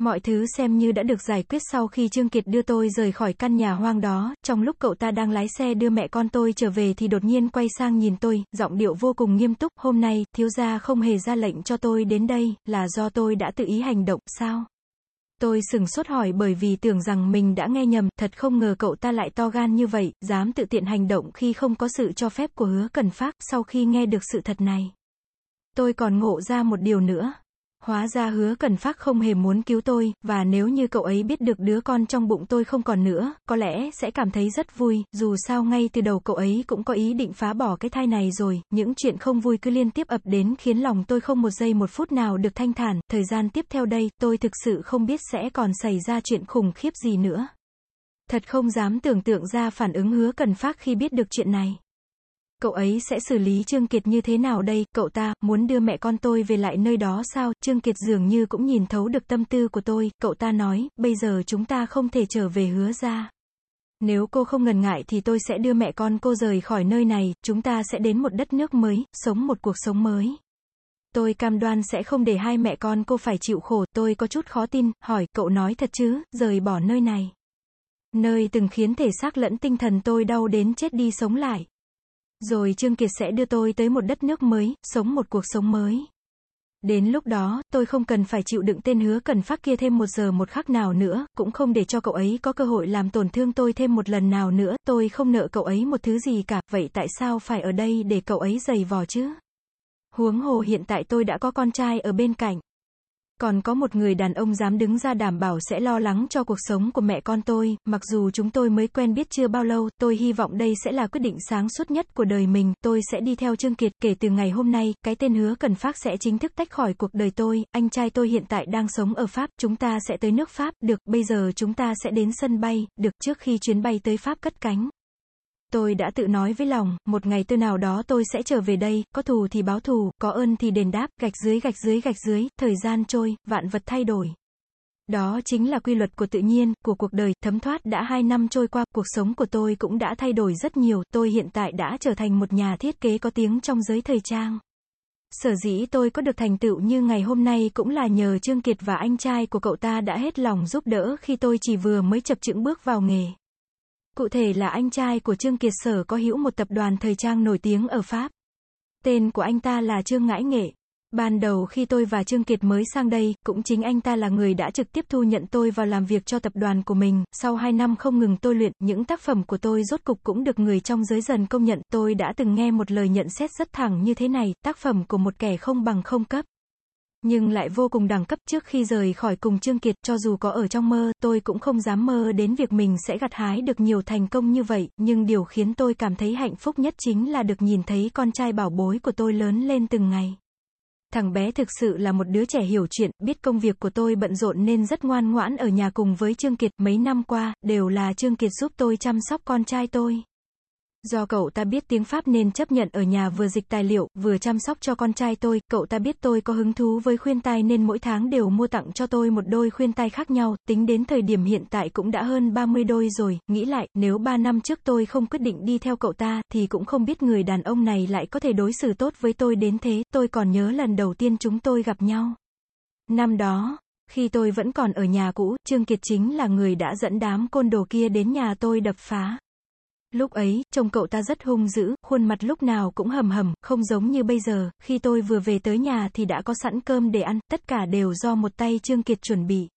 Mọi thứ xem như đã được giải quyết sau khi Trương Kiệt đưa tôi rời khỏi căn nhà hoang đó, trong lúc cậu ta đang lái xe đưa mẹ con tôi trở về thì đột nhiên quay sang nhìn tôi, giọng điệu vô cùng nghiêm túc, hôm nay, thiếu gia không hề ra lệnh cho tôi đến đây, là do tôi đã tự ý hành động, sao? Tôi sừng sốt hỏi bởi vì tưởng rằng mình đã nghe nhầm, thật không ngờ cậu ta lại to gan như vậy, dám tự tiện hành động khi không có sự cho phép của hứa cần phát, sau khi nghe được sự thật này. Tôi còn ngộ ra một điều nữa. Hóa ra hứa cần phát không hề muốn cứu tôi, và nếu như cậu ấy biết được đứa con trong bụng tôi không còn nữa, có lẽ sẽ cảm thấy rất vui, dù sao ngay từ đầu cậu ấy cũng có ý định phá bỏ cái thai này rồi, những chuyện không vui cứ liên tiếp ập đến khiến lòng tôi không một giây một phút nào được thanh thản, thời gian tiếp theo đây, tôi thực sự không biết sẽ còn xảy ra chuyện khủng khiếp gì nữa. Thật không dám tưởng tượng ra phản ứng hứa cần phát khi biết được chuyện này. Cậu ấy sẽ xử lý Trương Kiệt như thế nào đây, cậu ta, muốn đưa mẹ con tôi về lại nơi đó sao, Trương Kiệt dường như cũng nhìn thấu được tâm tư của tôi, cậu ta nói, bây giờ chúng ta không thể trở về hứa ra. Nếu cô không ngần ngại thì tôi sẽ đưa mẹ con cô rời khỏi nơi này, chúng ta sẽ đến một đất nước mới, sống một cuộc sống mới. Tôi cam đoan sẽ không để hai mẹ con cô phải chịu khổ, tôi có chút khó tin, hỏi, cậu nói thật chứ, rời bỏ nơi này. Nơi từng khiến thể xác lẫn tinh thần tôi đau đến chết đi sống lại. Rồi Trương Kiệt sẽ đưa tôi tới một đất nước mới, sống một cuộc sống mới. Đến lúc đó, tôi không cần phải chịu đựng tên hứa cần phát kia thêm một giờ một khắc nào nữa, cũng không để cho cậu ấy có cơ hội làm tổn thương tôi thêm một lần nào nữa, tôi không nợ cậu ấy một thứ gì cả, vậy tại sao phải ở đây để cậu ấy giày vò chứ? Huống hồ hiện tại tôi đã có con trai ở bên cạnh. Còn có một người đàn ông dám đứng ra đảm bảo sẽ lo lắng cho cuộc sống của mẹ con tôi, mặc dù chúng tôi mới quen biết chưa bao lâu, tôi hy vọng đây sẽ là quyết định sáng suốt nhất của đời mình, tôi sẽ đi theo Trương Kiệt, kể từ ngày hôm nay, cái tên hứa cần phát sẽ chính thức tách khỏi cuộc đời tôi, anh trai tôi hiện tại đang sống ở Pháp, chúng ta sẽ tới nước Pháp, được, bây giờ chúng ta sẽ đến sân bay, được, trước khi chuyến bay tới Pháp cất cánh. Tôi đã tự nói với lòng, một ngày tôi nào đó tôi sẽ trở về đây, có thù thì báo thù, có ơn thì đền đáp, gạch dưới gạch dưới gạch dưới, thời gian trôi, vạn vật thay đổi. Đó chính là quy luật của tự nhiên, của cuộc đời, thấm thoát đã hai năm trôi qua, cuộc sống của tôi cũng đã thay đổi rất nhiều, tôi hiện tại đã trở thành một nhà thiết kế có tiếng trong giới thời trang. Sở dĩ tôi có được thành tựu như ngày hôm nay cũng là nhờ Trương Kiệt và anh trai của cậu ta đã hết lòng giúp đỡ khi tôi chỉ vừa mới chập chững bước vào nghề. Cụ thể là anh trai của Trương Kiệt Sở có hữu một tập đoàn thời trang nổi tiếng ở Pháp. Tên của anh ta là Trương Ngãi Nghệ. Ban đầu khi tôi và Trương Kiệt mới sang đây, cũng chính anh ta là người đã trực tiếp thu nhận tôi vào làm việc cho tập đoàn của mình. Sau 2 năm không ngừng tôi luyện, những tác phẩm của tôi rốt cục cũng được người trong giới dần công nhận. Tôi đã từng nghe một lời nhận xét rất thẳng như thế này, tác phẩm của một kẻ không bằng không cấp nhưng lại vô cùng đẳng cấp trước khi rời khỏi cùng Trương Kiệt, cho dù có ở trong mơ, tôi cũng không dám mơ đến việc mình sẽ gặt hái được nhiều thành công như vậy, nhưng điều khiến tôi cảm thấy hạnh phúc nhất chính là được nhìn thấy con trai bảo bối của tôi lớn lên từng ngày. Thằng bé thực sự là một đứa trẻ hiểu chuyện, biết công việc của tôi bận rộn nên rất ngoan ngoãn ở nhà cùng với Trương Kiệt, mấy năm qua, đều là Trương Kiệt giúp tôi chăm sóc con trai tôi. Do cậu ta biết tiếng Pháp nên chấp nhận ở nhà vừa dịch tài liệu, vừa chăm sóc cho con trai tôi, cậu ta biết tôi có hứng thú với khuyên tai nên mỗi tháng đều mua tặng cho tôi một đôi khuyên tai khác nhau, tính đến thời điểm hiện tại cũng đã hơn 30 đôi rồi, nghĩ lại, nếu 3 năm trước tôi không quyết định đi theo cậu ta, thì cũng không biết người đàn ông này lại có thể đối xử tốt với tôi đến thế, tôi còn nhớ lần đầu tiên chúng tôi gặp nhau. Năm đó, khi tôi vẫn còn ở nhà cũ, Trương Kiệt chính là người đã dẫn đám côn đồ kia đến nhà tôi đập phá. Lúc ấy, trông cậu ta rất hung dữ, khuôn mặt lúc nào cũng hầm hầm, không giống như bây giờ, khi tôi vừa về tới nhà thì đã có sẵn cơm để ăn, tất cả đều do một tay Trương Kiệt chuẩn bị.